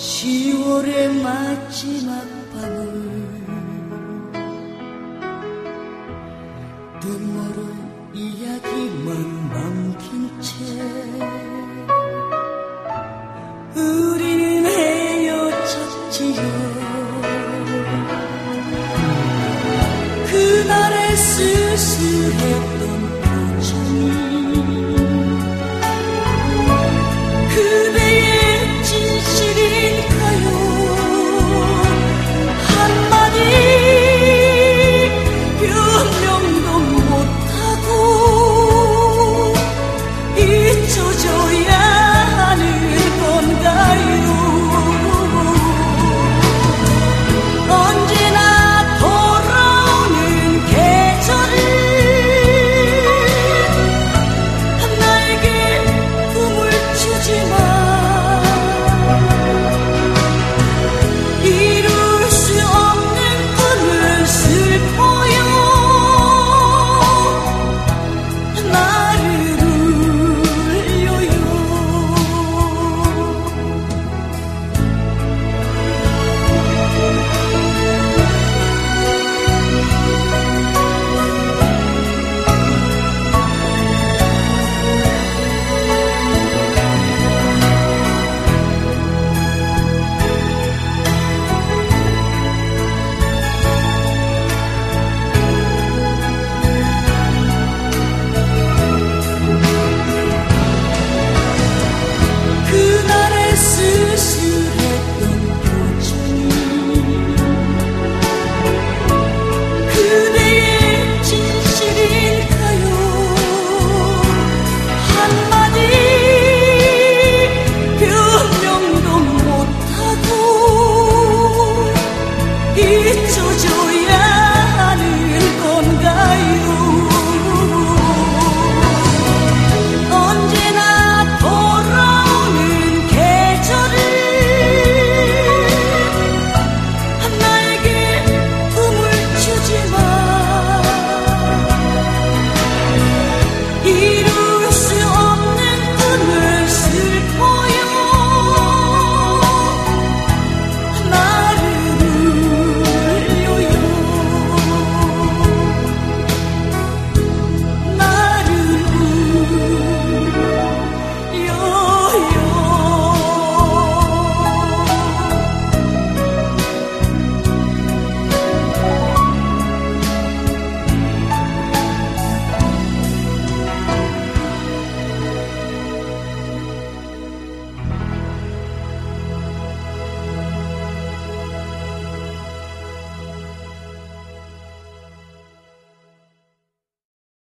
10월의 마지막 밤을 드물은 이야기만 남긴 채 우리는 헤어졌지요 그날의 쓸쓸해